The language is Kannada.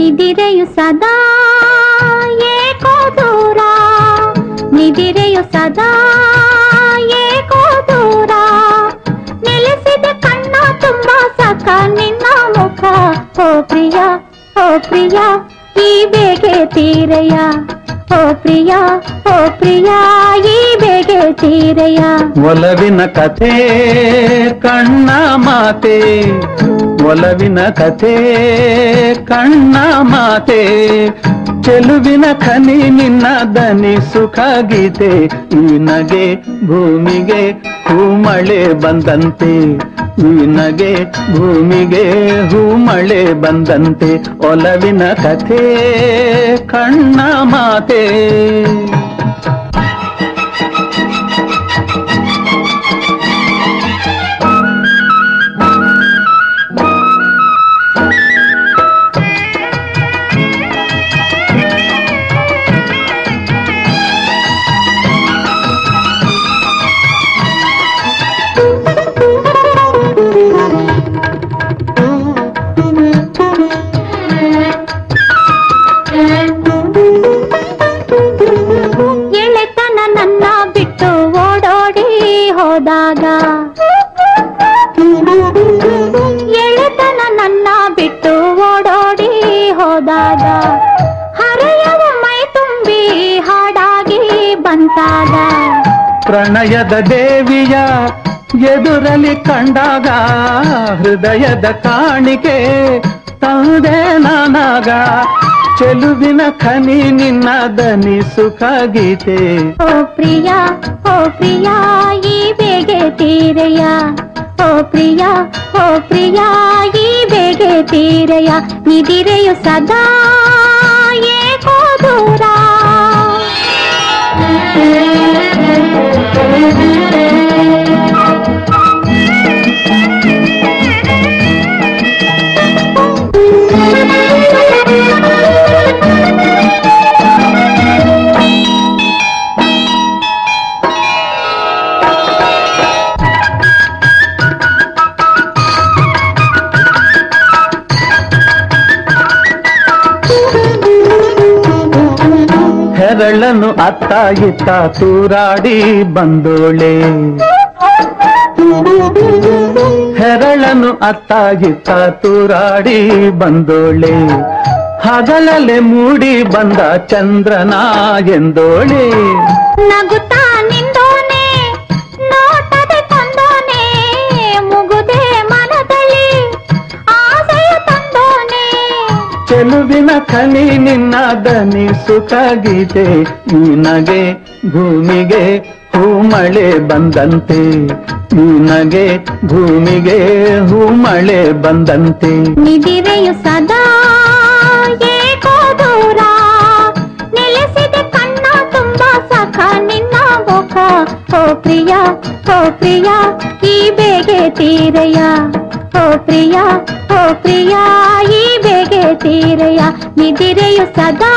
ನಿದಿರೆಯು ಸದಾ ಏಕೋ ದೂರ ನಿದಿರೆಯು ಸದಾ ಏಕೋ ದೂರ ನೆಲೆಸಿದ ಕಣ್ಣ ತುಂಬ ಸಕ ನಿನ್ನ ಮುಖ. ಓ ಪ್ರಿಯ ಓ ಪ್ರಿಯ, ಈ ಬೇಗೆ ತೀರೆಯ. ಓ ಪ್ರಿಯ ಓ ಪ್ರಿಯ, ಈ ಬೇಗೆ ತೀರೆಯ. ಒಲವಿನ ಕಥೆ, ಕಣ್ಣ ಮಾತೆ. ಒಲವಿನ ಕಥೆ, ಕಣ್ಣ ಮಾತೆ, ಚೆಲುವಿನ ಖನಿ ನಿನ್ನ ದನಿ ಸುಖ ಗೀತೆ, ಈ ನಗೆ ಭೂಮಿಗೆ ಹೂಮಳೆ ಬಂದಂತೆ, ಈ ನಗೆ ಭೂಮಿಗೆ ಹೂಮಳೆ ಬಂದಂತೆ, ಒಲವಿನ ಕಥೆ, ಕಣ್ಣ ಮಾತೆ. ಬಂತಾಗ ಪ್ರಣಯದ ದೇವಿಯ ಎದುರಲಿ ಕಂಡಾಗ ಹೃದಯದ ಕಾಣಿಕೆ ತಂದೆ ನಾನಾಗ. ಚೆಲುವಿನ ಖನಿ ನಿನ್ನ ದನಿ ಸುಖ ಗೀತೆ. ಓ ಪ್ರಿಯಾ ಓ ಪ್ರಿಯ ಈ ಬೇಗೆ ತೀರೆಯ. ಓ ಪ್ರಿಯ ಓ ಪ್ರಿಯ ಈ ಬೇಗೆ ತೀರೆಯ. ನಿದಿರೆಯು ಸದಾ ಹೆರಳನು ಅತ್ತ ಇತ್ತ ತೂರಾಡಿ ಬಂದೋಳೆ. ಹೆರಳನ್ನು ಅತ್ತ ಇತ್ತ ತೂರಾಡಿ ಬಂದೋಳೆ. ಹಗಲಲೆ ಮೂಡಿ ಬಂದ ಚಂದ್ರನ ಎಂದೋಳೆ. ನಗುತ್ತಾ ಚೆಲುವಿನ ಕಲಿ ನಿನ್ನ ದನಿ ನಿನಗೆ ಭೂಮಿಗೆ ಹೂಮಳೆ ಬಂದಂತೆ. ನಿನಗೆ ಭೂಮಿಗೆ ಹೂಮಳೆ ಬಂದಂತೆ. ನಿದಿರೆಯು ಸದಾ ದೂರ. ನೆಲೆಸಿದ ಕಣ್ಣ ತುಂಬಾ ಸಖ. ನಿನ್ನ ಮುಖ ಓ ಪ್ರಿಯ ಓ ಪ್ರಿಯ, ಈ ಬೇಗೆ ತೀರೆಯ. ಓ ಪ್ರಿಯ ಓ ಪ್ರಿಯ ಈ ಬೇಗೆ ತೀರೆಯ ನಿದಿರೆಯು ಸದಾ